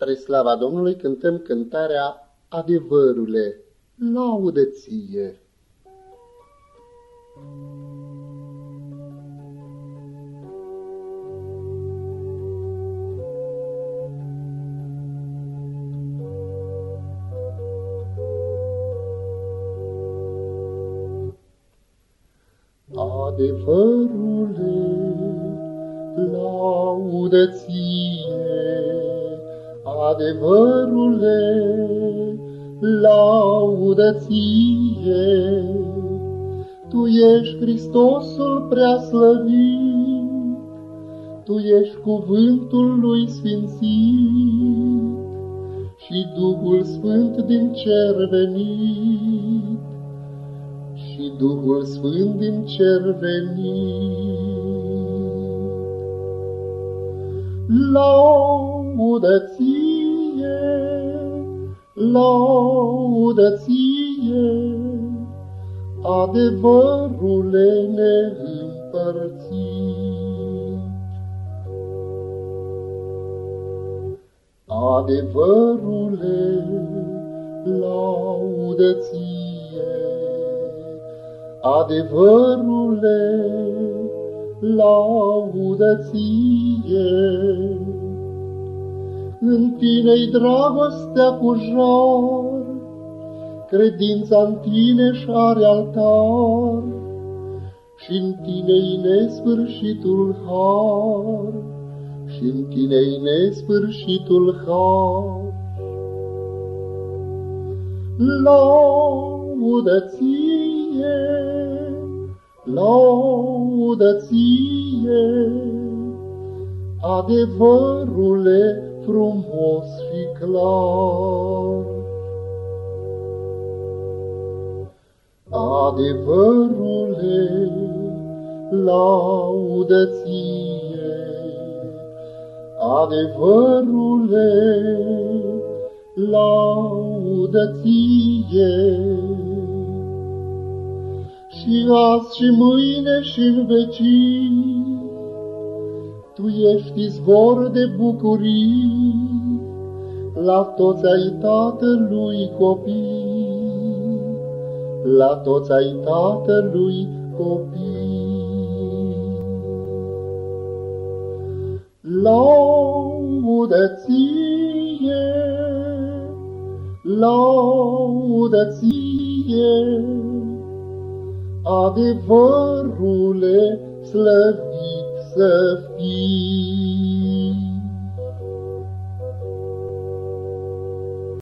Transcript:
Spre slava Domnului cântăm cântarea Adevărule, laudă ție! Adevărule, laudă ție! Adevărule, laudă ție, Tu ești Hristosul prea slăvit, Tu ești cuvântul lui sfințit și Duhul Sfânt din cer venit, și Duhul Sfânt din cer venit. Laudă ție, laudă ție, adevărule neîmpărțit. Adevărule, laudă ție, adevărule, laudă ție. În tine-i dragostea cu jar, Credința în tine și are altar, și în tine-i nesfârșitul har, și în tine-i nesfârșitul har. Laudă ție, laudă ție, adevărule frumos și clar. Adevărule, laudă ție, adevărule, laudă ție. Și azi și mâine și în vecii, tu ești izvor de bucurii, la toți ai Tatălui copii, la toți ai Tatălui copii. Laudă ție, laudă ție, adevărule slăvit să fii.